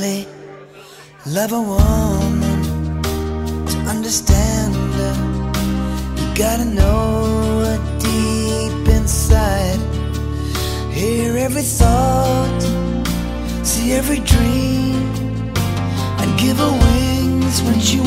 really love a woman to understand her. You gotta know her deep inside. Hear every thought, see every dream, and give her wings when she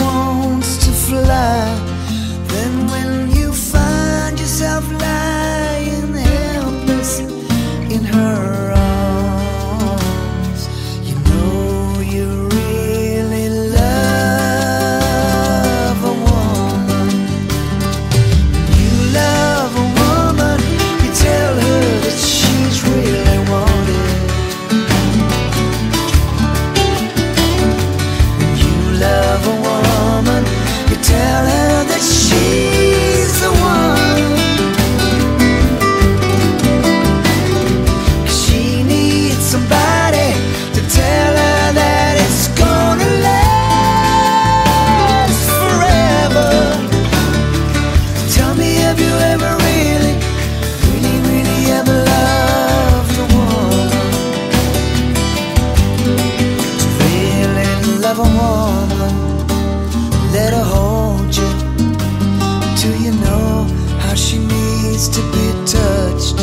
needs to be touched.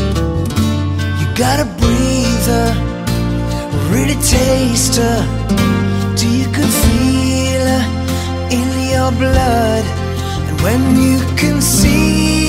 You gotta breathe her, really taste her, till you can feel her in your blood. And when you can see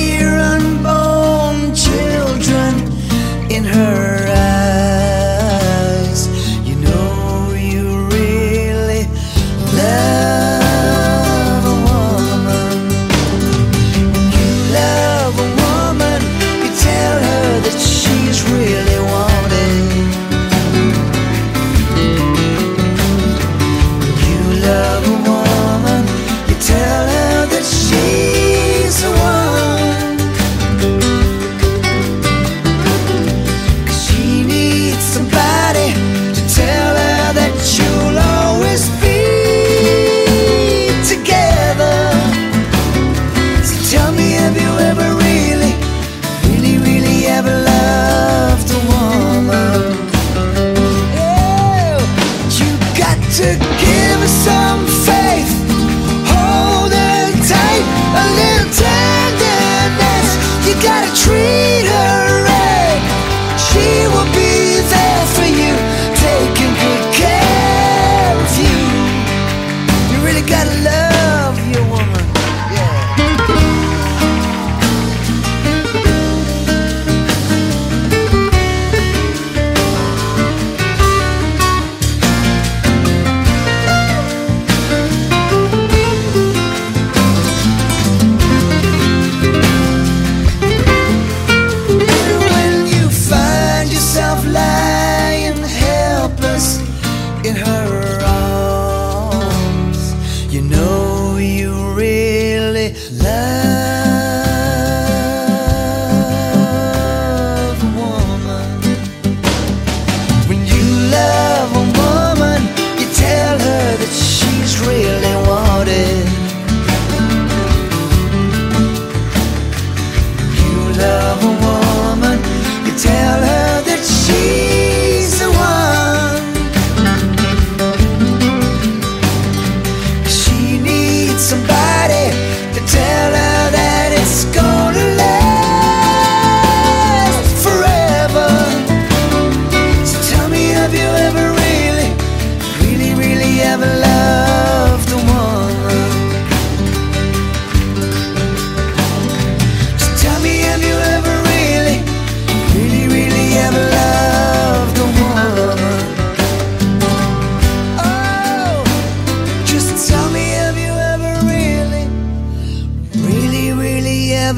love.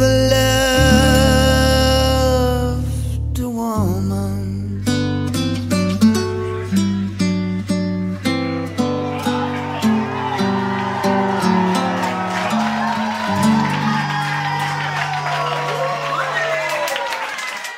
never left